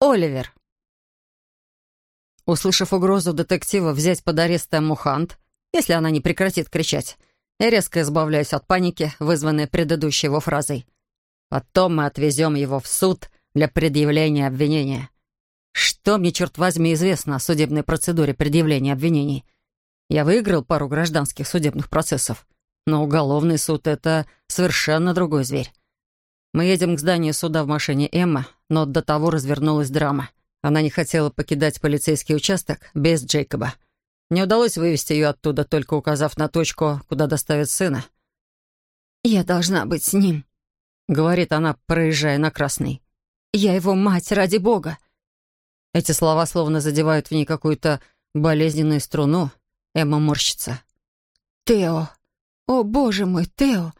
Оливер. Услышав угрозу детектива взять под арест Эмму если она не прекратит кричать, я резко избавляюсь от паники, вызванной предыдущей его фразой. Потом мы отвезем его в суд для предъявления обвинения. Что мне, черт возьми, известно о судебной процедуре предъявления обвинений? Я выиграл пару гражданских судебных процессов, но уголовный суд — это совершенно другой зверь. Мы едем к зданию суда в машине Эмма, но до того развернулась драма. Она не хотела покидать полицейский участок без Джейкоба. Не удалось вывести ее оттуда, только указав на точку, куда доставят сына. «Я должна быть с ним», — говорит она, проезжая на красный. «Я его мать, ради бога!» Эти слова словно задевают в ней какую-то болезненную струну. Эмма морщится. «Тео! О, боже мой, Тео!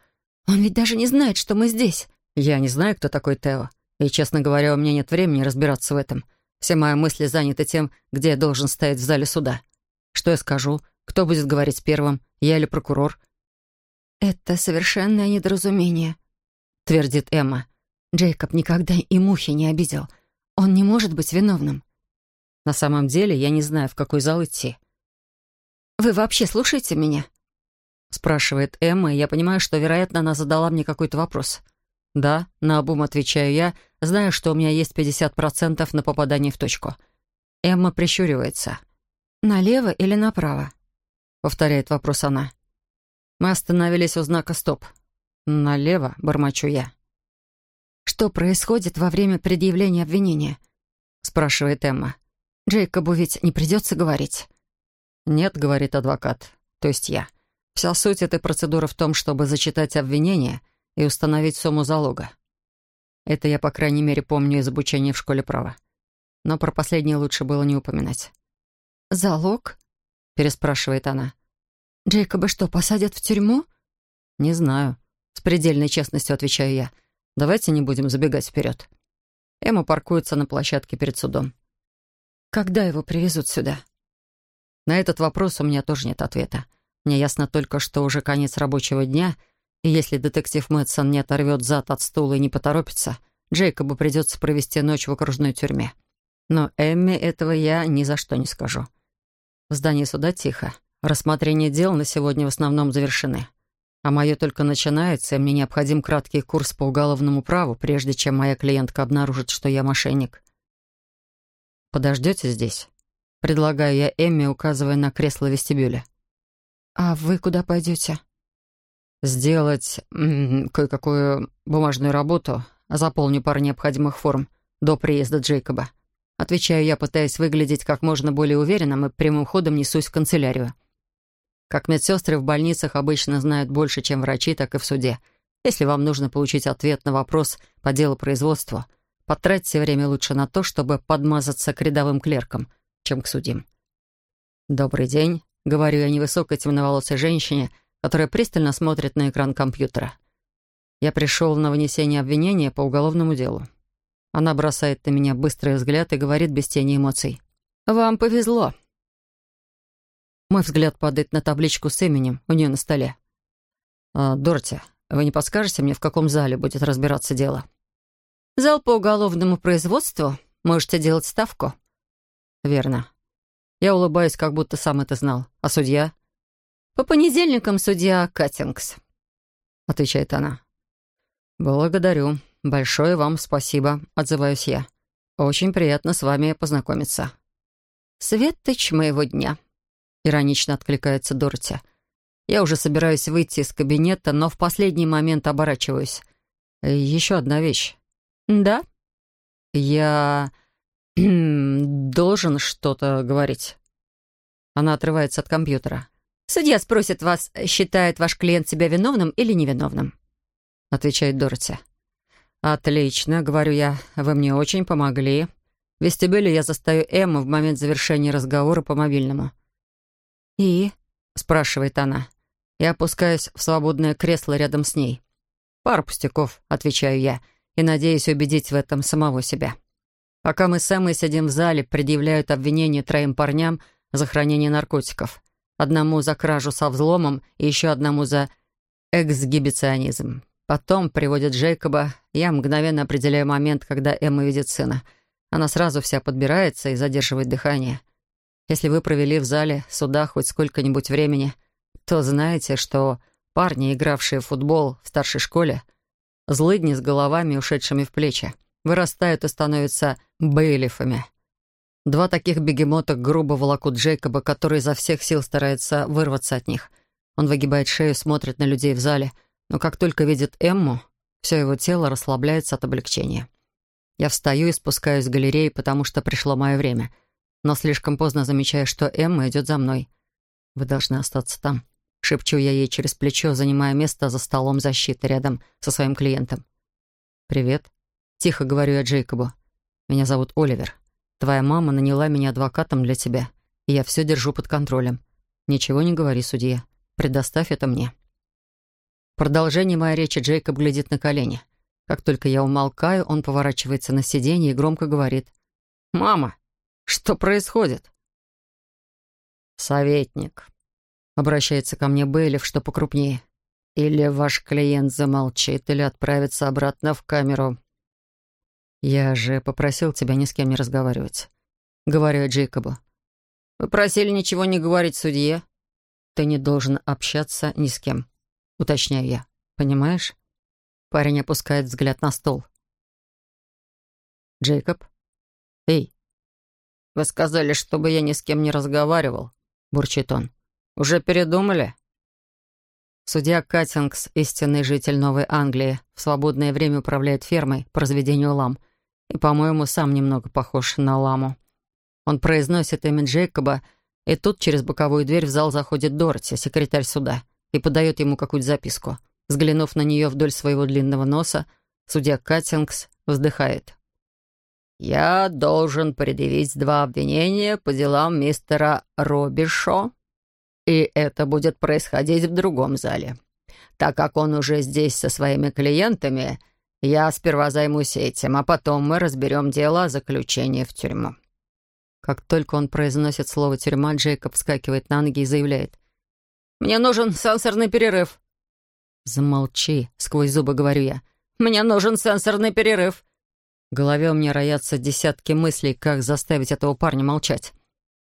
Он ведь даже не знает, что мы здесь!» «Я не знаю, кто такой Тео. И, честно говоря, у меня нет времени разбираться в этом. Все мои мысли заняты тем, где я должен стоять в зале суда. Что я скажу? Кто будет говорить первым? Я или прокурор?» «Это совершенное недоразумение», — твердит Эмма. «Джейкоб никогда и мухи не обидел. Он не может быть виновным». «На самом деле я не знаю, в какой зал идти». «Вы вообще слушаете меня?» — спрашивает Эмма, и я понимаю, что, вероятно, она задала мне какой-то вопрос. «Да», — наобум отвечаю я, зная, что у меня есть 50% на попадание в точку. Эмма прищуривается. «Налево или направо?» — повторяет вопрос она. Мы остановились у знака «Стоп». «Налево», — бормочу я. «Что происходит во время предъявления обвинения?» — спрашивает Эмма. «Джейкобу ведь не придется говорить?» «Нет», — говорит адвокат, то есть я. «Вся суть этой процедуры в том, чтобы зачитать обвинение и установить сумму залога. Это я, по крайней мере, помню из обучения в школе права. Но про последнее лучше было не упоминать. «Залог?» — переспрашивает она. «Джейкоба что, посадят в тюрьму?» «Не знаю». С предельной честностью отвечаю я. «Давайте не будем забегать вперед». Эмма паркуется на площадке перед судом. «Когда его привезут сюда?» На этот вопрос у меня тоже нет ответа. Мне ясно только, что уже конец рабочего дня, если детектив Мэтсон не оторвет зад от стула и не поторопится, Джейкобу придется провести ночь в окружной тюрьме. Но Эмме этого я ни за что не скажу. В здании суда тихо. Рассмотрение дел на сегодня в основном завершены. А мое только начинается, и мне необходим краткий курс по уголовному праву, прежде чем моя клиентка обнаружит, что я мошенник. «Подождете здесь?» Предлагаю я Эмме, указывая на кресло вестибюля. «А вы куда пойдете?» «Сделать кое-какую бумажную работу, заполню пару необходимых форм до приезда Джейкоба. Отвечаю я, пытаясь выглядеть как можно более уверенным и прямым ходом несусь в канцелярию. Как медсестры в больницах обычно знают больше, чем врачи, так и в суде. Если вам нужно получить ответ на вопрос по делу производства, потратьте время лучше на то, чтобы подмазаться к рядовым клеркам, чем к судьям. «Добрый день», — говорю я невысокой темноволосой женщине, которая пристально смотрит на экран компьютера. «Я пришел на вынесение обвинения по уголовному делу. Она бросает на меня быстрый взгляд и говорит без тени эмоций. «Вам повезло». Мой взгляд падает на табличку с именем у нее на столе. «А, «Дорти, вы не подскажете мне, в каком зале будет разбираться дело?» «Зал по уголовному производству. Можете делать ставку». «Верно. Я улыбаюсь, как будто сам это знал. А судья?» «По понедельникам судья Каттингс», — отвечает она. «Благодарю. «Большое вам спасибо», — отзываюсь я. «Очень приятно с вами познакомиться». «Светоч моего дня», — иронично откликается Дороти. Я уже собираюсь выйти из кабинета, но в последний момент оборачиваюсь. Еще одна вещь. «Да?» «Я должен что-то говорить». Она отрывается от компьютера. «Судья спросит вас, считает ваш клиент себя виновным или невиновным?» Отвечает Дороти. «Отлично», — говорю я, — «вы мне очень помогли». В вестибюле я застаю Эмму в момент завершения разговора по мобильному. «И?» — спрашивает она. Я опускаюсь в свободное кресло рядом с ней. «Пара пустяков», — отвечаю я, и надеюсь убедить в этом самого себя. Пока мы с Эммой сидим в зале, предъявляют обвинение троим парням за хранение наркотиков. Одному за кражу со взломом и еще одному за эксгибиционизм. Потом приводят Джейкоба. Я мгновенно определяю момент, когда Эмма видит сына. Она сразу вся подбирается и задерживает дыхание. Если вы провели в зале суда хоть сколько-нибудь времени, то знаете, что парни, игравшие в футбол в старшей школе, злыдни с головами, ушедшими в плечи, вырастают и становятся бейлифами. Два таких бегемота грубо волокут Джейкоба, который изо всех сил старается вырваться от них. Он выгибает шею, смотрит на людей в зале, но как только видит Эмму, все его тело расслабляется от облегчения. Я встаю и спускаюсь с галереи, потому что пришло мое время, но слишком поздно замечаю, что Эмма идет за мной. «Вы должны остаться там», — шепчу я ей через плечо, занимая место за столом защиты рядом со своим клиентом. «Привет», — тихо говорю я Джейкобу. «Меня зовут Оливер. Твоя мама наняла меня адвокатом для тебя, и я все держу под контролем. Ничего не говори, судья. Предоставь это мне». В продолжении моей речи Джейкоб глядит на колени. Как только я умолкаю, он поворачивается на сиденье и громко говорит. «Мама, что происходит?» «Советник», — обращается ко мне Бейлев, что покрупнее. «Или ваш клиент замолчит, или отправится обратно в камеру». «Я же попросил тебя ни с кем не разговаривать», — говорю Джейкобу. «Вы просили ничего не говорить судье?» «Ты не должен общаться ни с кем», — уточняю я. «Понимаешь?» Парень опускает взгляд на стол. «Джейкоб? Эй!» «Вы сказали, чтобы я ни с кем не разговаривал», — бурчит он. «Уже передумали?» Судья Каттингс, истинный житель Новой Англии, в свободное время управляет фермой по разведению лам — и, по-моему, сам немного похож на ламу. Он произносит имя Джейкоба, и тут через боковую дверь в зал заходит Дороти, секретарь суда, и подает ему какую-то записку. Взглянув на нее вдоль своего длинного носа, судья Каттингс вздыхает. «Я должен предъявить два обвинения по делам мистера Робишо, и это будет происходить в другом зале. Так как он уже здесь со своими клиентами, я сперва займусь этим, а потом мы разберем дело о заключении в тюрьму». Как только он произносит слово «тюрьма», Джейкоб вскакивает на ноги и заявляет. «Мне нужен сенсорный перерыв». «Замолчи», — сквозь зубы говорю я. «Мне нужен сенсорный перерыв». В голове у меня роятся десятки мыслей, как заставить этого парня молчать.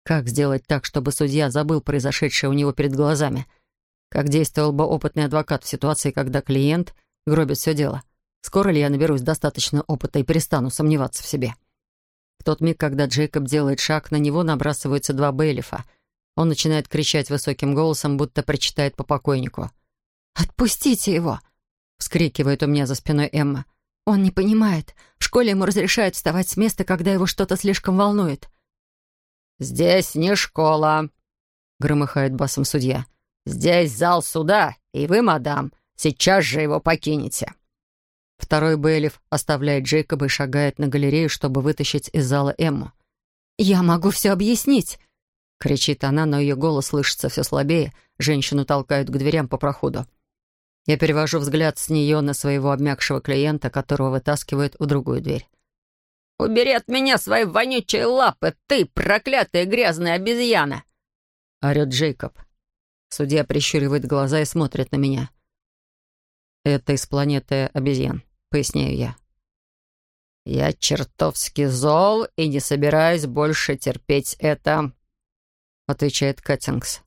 Как сделать так, чтобы судья забыл произошедшее у него перед глазами? Как действовал бы опытный адвокат в ситуации, когда клиент гробит все дело? Скоро ли я наберусь достаточно опыта и перестану сомневаться в себе? В тот миг, когда Джейкоб делает шаг, на него набрасываются два бейлифа. Он начинает кричать высоким голосом, будто причитает по покойнику. «Отпустите его!» — вскрикивает у меня за спиной Эмма. «Он не понимает. В школе ему разрешают вставать с места, когда его что-то слишком волнует». «Здесь не школа», — громыхает басом судья. «Здесь зал суда, и вы, мадам, сейчас же его покинете». Второй Бейлиф оставляет Джейкоба и шагает на галерею, чтобы вытащить из зала Эмму. «Я могу все объяснить!» — кричит она, но ее голос слышится все слабее. Женщину толкают к дверям по проходу. Я перевожу взгляд с нее на своего обмякшего клиента, которого вытаскивают в другую дверь. «Убери от меня свои вонючие лапы, ты, проклятая грязная обезьяна!» — орет Джейкоб. Судья прищуривает глаза и смотрит на меня. «Это из планеты обезьян», — поясняю я. «Я чертовски зол и не собираюсь больше терпеть это», — отвечает Каттингс.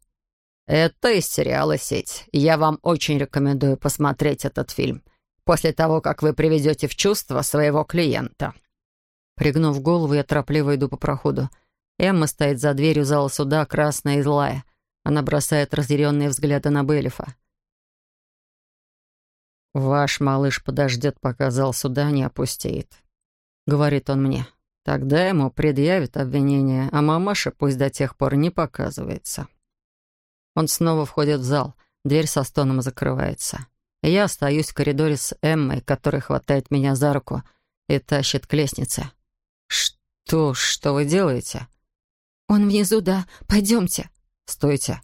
«Это из сериала «Сеть». Я вам очень рекомендую посмотреть этот фильм после того, как вы приведете в чувство своего клиента». Пригнув голову, я торопливо иду по проходу. Эмма стоит за дверью зала суда, красная и злая. Она бросает разъяренные взгляды на Беллифа. «Ваш малыш подождет, пока зал суда не опустеет», — говорит он мне. «Тогда ему предъявят обвинение, а мамаша пусть до тех пор не показывается». Он снова входит в зал, дверь со стоном закрывается. я остаюсь в коридоре с Эммой, которая хватает меня за руку и тащит к лестнице. «Что? Что вы делаете?» «Он внизу, да. Пойдемте». «Стойте».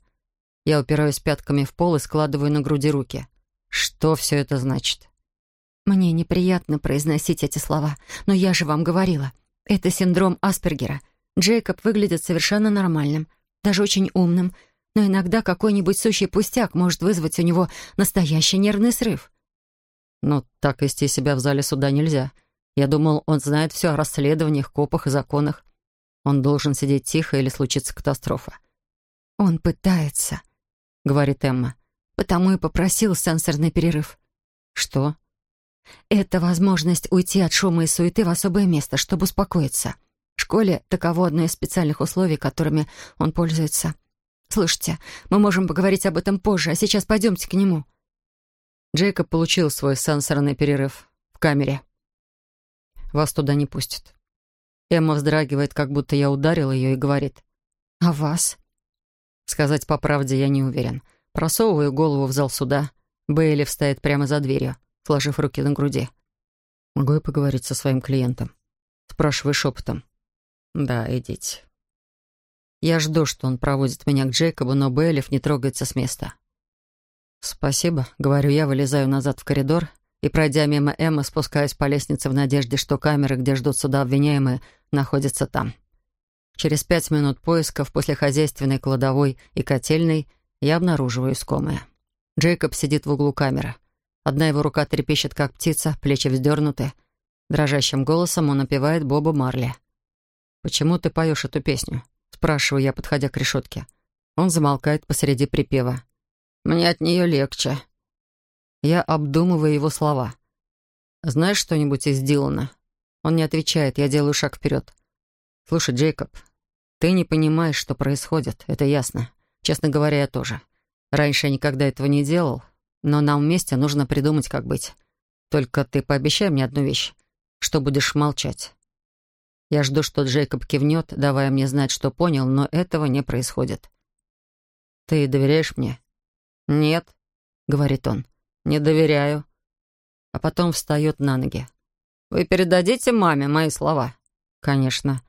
Я упираюсь пятками в пол и складываю на груди руки. Что все это значит? Мне неприятно произносить эти слова, но я же вам говорила. Это синдром Аспергера. Джейкоб выглядит совершенно нормальным, даже очень умным, но иногда какой-нибудь сущий пустяк может вызвать у него настоящий нервный срыв. Ну, так вести себя в зале суда нельзя. Я думал, он знает все о расследованиях, копах и законах. Он должен сидеть тихо или случится катастрофа. «Он пытается», — говорит Эмма. «Потому и попросил сенсорный перерыв». «Что?» «Это возможность уйти от шума и суеты в особое место, чтобы успокоиться. В школе таково одно из специальных условий, которыми он пользуется. Слушайте, мы можем поговорить об этом позже, а сейчас пойдемте к нему». Джейкоб получил свой сенсорный перерыв в камере. Вас туда не пустят. Эмма вздрагивает, как будто я ударил ее, и говорит. «А вас?» Сказать по правде я не уверен. Просовываю голову в зал суда. Бейлиф стоит прямо за дверью, сложив руки на груди. Могу я поговорить со своим клиентом? Спрашиваю шепотом. Да, идите. Я жду, что он проводит меня к Джейкобу, но Бейлиф не трогается с места. «Спасибо», — говорю я, вылезаю назад в коридор и, пройдя мимо Эммы, спускаюсь по лестнице в надежде, что камеры, где ждут суда обвиняемые, находятся там. Через пять минут поисков после хозяйственной кладовой и котельной я обнаруживаю искомое. Джейкоб сидит в углу камеры. Одна его рука трепещет, как птица, плечи вздернуты. Дрожащим голосом он напевает Боба Марли. «Почему ты поешь эту песню?» — спрашиваю я, подходя к решетке. Он замолкает посреди припева. Мне от нее легче. Я обдумываю его слова. «Знаешь что-нибудь из Дилана?» Он не отвечает, я делаю шаг вперед. «Слушай, Джейкоб, ты не понимаешь, что происходит, это ясно. Честно говоря, я тоже. Раньше я никогда этого не делал, но нам вместе нужно придумать, как быть. Только ты пообещай мне одну вещь, что будешь молчать». Я жду, что Джейкоб кивнет, давая мне знать, что понял, но этого не происходит. «Ты доверяешь мне?» «Нет», — говорит он, — «не доверяю». А потом встает на ноги. «Вы передадите маме мои слова?» «Конечно».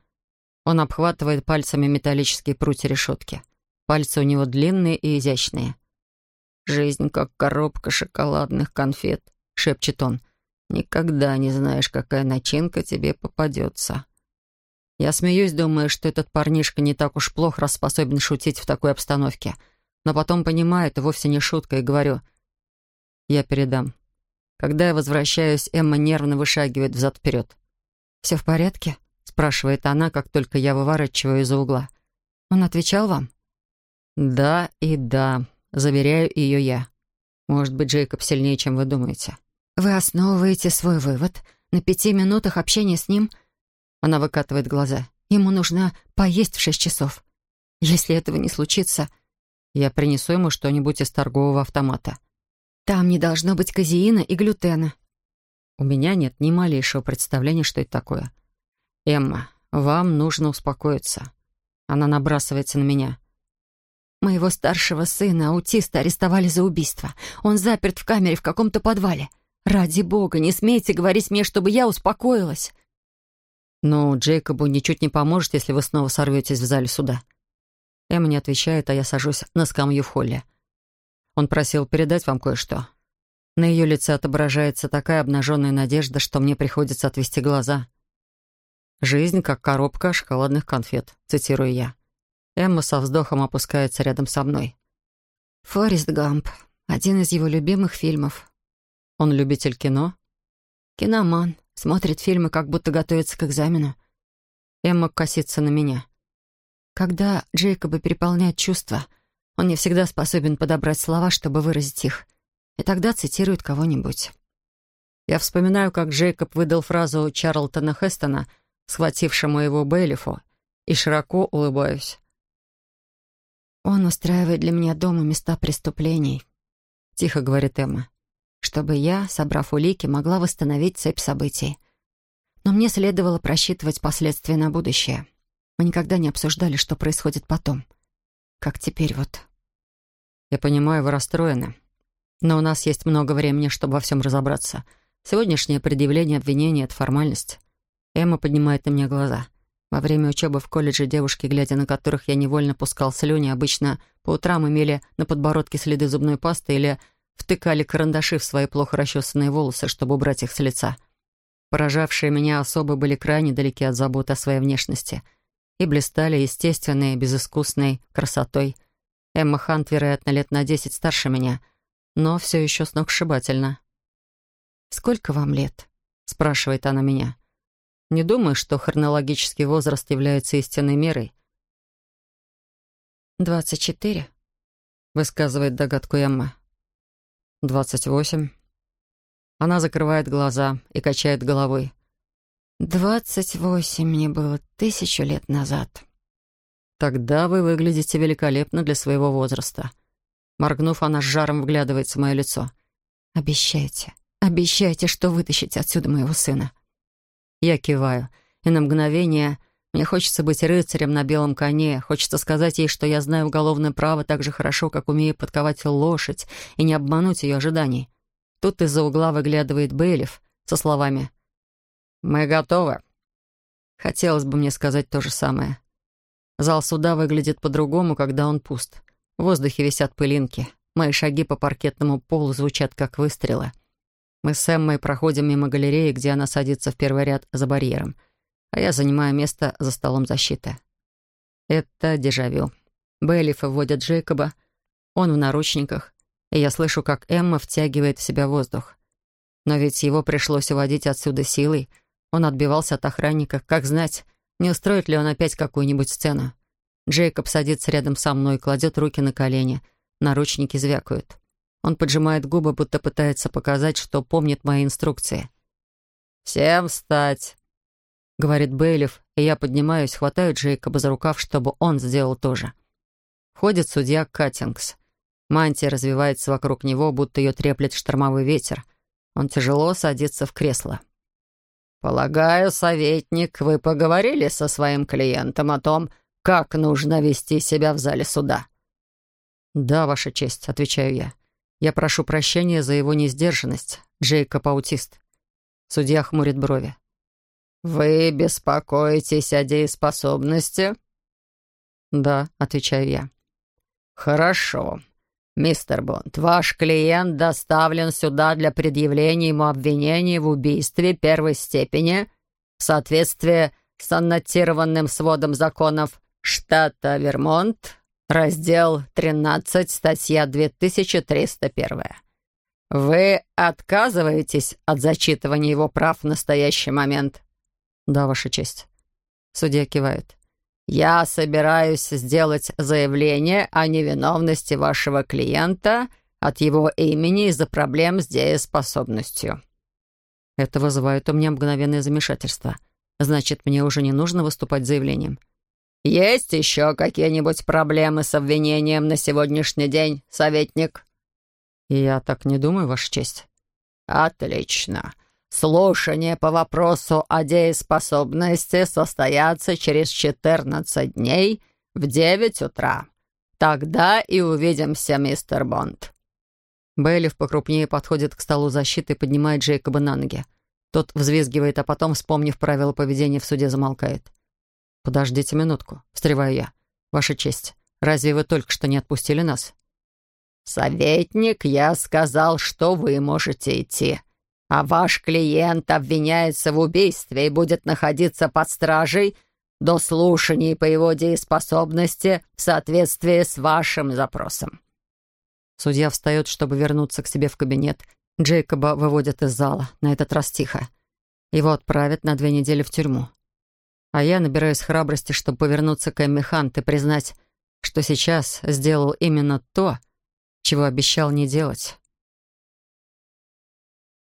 Он обхватывает пальцами металлические прутья решетки. Пальцы у него длинные и изящные. «Жизнь как коробка шоколадных конфет», — шепчет он. «Никогда не знаешь, какая начинка тебе попадется». Я смеюсь, думая, что этот парнишка не так уж плохо раз способен шутить в такой обстановке — но потом понимаю, это вовсе не шутка, и говорю, я передам. Когда я возвращаюсь, Эмма нервно вышагивает взад-вперед. «Все в порядке?» — спрашивает она, как только я выворачиваю из-за угла. «Он отвечал вам?» «Да и да», — заверяю ее я. «Может быть, Джейкоб сильнее, чем вы думаете». «Вы основываете свой вывод на пяти минутах общения с ним?» Она выкатывает глаза. «Ему нужно поесть в шесть часов. Если этого не случится, я принесу ему что-нибудь из торгового автомата. Там не должно быть казеина и глютена. У меня нет ни малейшего представления, что это такое. Эмма, вам нужно успокоиться. Она набрасывается на меня. Моего старшего сына, аутиста, арестовали за убийство. Он заперт в камере в каком-то подвале. Ради бога, не смейте говорить мне, чтобы я успокоилась. Но Джейкобу ничуть не поможет, если вы снова сорветесь в зале суда. Эмма не отвечает, а я сажусь на скамью в холле. Он просил передать вам кое-что. На ее лице отображается такая обнаженная надежда, что мне приходится отвести глаза. «Жизнь как коробка шоколадных конфет», — цитирую я. Эмма со вздохом опускается рядом со мной. «Форест Гамп. Один из его любимых фильмов». «Он любитель кино?» «Киноман. Смотрит фильмы, как будто готовится к экзамену». Эмма косится на меня. Когда Джейкоба переполняют чувства, он не всегда способен подобрать слова, чтобы выразить их. И тогда цитирует кого-нибудь. Я вспоминаю, как Джейкоб выдал фразу Чарлтона Хестона, схватившему его Бейлифу, и широко улыбаюсь. «Он устраивает для меня дома места преступлений», — тихо говорит Эмма, «чтобы я, собрав улики, могла восстановить цепь событий. Но мне следовало просчитывать последствия на будущее». Мы никогда не обсуждали, что происходит потом. Как теперь вот. Я понимаю, вы расстроены. Но у нас есть много времени, чтобы во всем разобраться. Сегодняшнее предъявление обвинения — это формальность. Эмма поднимает на меня глаза. Во время учебы в колледже девушки, глядя на которых я невольно пускал слюни, обычно по утрам имели на подбородке следы зубной пасты или втыкали карандаши в свои плохо расчесанные волосы, чтобы убрать их с лица. Поражавшие меня особы были крайне далеки от заботы о своей внешности — и блистали естественной, безыскусной красотой. Эмма Хант, вероятно, лет на десять старше меня, но все еще сногсшибательно. «Сколько вам лет?» спрашивает она меня. Не думаю, что хронологический возраст является истинной мерой. «Двадцать четыре», — высказывает догадку Эмма. «Двадцать восемь». Она закрывает глаза и качает головой. «Двадцать восемь мне было тысячу лет назад». «Тогда вы выглядите великолепно для своего возраста». Моргнув, она с жаром вглядывается в мое лицо. «Обещайте, обещайте, что вытащите отсюда моего сына». Я киваю, и на мгновение мне хочется быть рыцарем на белом коне, хочется сказать ей, что я знаю уголовное право так же хорошо, как умею подковать лошадь и не обмануть ее ожиданий. Тут из-за угла выглядывает Бейлиф со словами «Мы готовы». Хотелось бы мне сказать то же самое. Зал суда выглядит по-другому, когда он пуст. В воздухе висят пылинки. Мои шаги по паркетному полу звучат, как выстрелы. Мы с Эммой проходим мимо галереи, где она садится в первый ряд за барьером, а я занимаю место за столом защиты. Это дежавю. Бейлиф вводят Джейкоба, он в наручниках, и я слышу, как Эмма втягивает в себя воздух. Но ведь его пришлось уводить отсюда силой. Он отбивался от охранника. Как знать, не устроит ли он опять какую-нибудь сцену. Джейкоб садится рядом со мной, кладет руки на колени. Наручники звякают. Он поджимает губы, будто пытается показать, что помнит мои инструкции. «Всем встать!» — говорит Бейлиф, и я поднимаюсь, хватаю Джейкоба за рукав, чтобы он сделал то же. Входит судья Каттингс. Мантия развивается вокруг него, будто ее треплет штормовой ветер. Он тяжело садится в кресло. «Полагаю, советник, вы поговорили со своим клиентом о том, как нужно вести себя в зале суда?» «Да, Ваша честь», — отвечаю я. Я прошу прощения за его несдержанность. Джейкоб аутист. Судья хмурит брови. «Вы беспокоитесь о дееспособности?» «Да», — отвечаю я. «Хорошо. Мистер Бонд, ваш клиент доставлен сюда для предъявления ему обвинений в убийстве первой степени в соответствии с аннотированным сводом законов штата Вермонт Раздел 13, статья 2301. Вы отказываетесь от зачитывания его прав в настоящий момент? Да, Ваша честь. Судья кивает. Я собираюсь сделать заявление о невиновности вашего клиента от его имени из-за проблем с дееспособностью. Это вызывает у меня мгновенное замешательство. Значит, мне уже не нужно выступать заявлением. «Есть еще какие-нибудь проблемы с обвинением на сегодняшний день, советник?» «Я так не думаю, Ваша честь». «Отлично. Слушание по вопросу о дееспособности состоятся через 14 дней в 9 утра. Тогда и увидимся, мистер Бонд». Бейлиф покрупнее подходит к столу защиты и поднимает Джейкоба на ноги. Тот взвизгивает, а потом, вспомнив правила поведения в суде, замолкает. «Подождите минутку», — встреваю я. «Ваша честь, разве вы только что не отпустили нас?» «Советник, я сказал, что вы можете идти, а ваш клиент обвиняется в убийстве и будет находиться под стражей до слушаний по его дееспособности в соответствии с вашим запросом». Судья встает, чтобы вернуться к себе в кабинет. Джейкоба выводят из зала, на этот раз тихо. Его отправят на две недели в тюрьму. А я набираюсь храбрости, чтобы повернуться к Эмми Хант и признать, что сейчас сделал именно то, чего обещал не делать.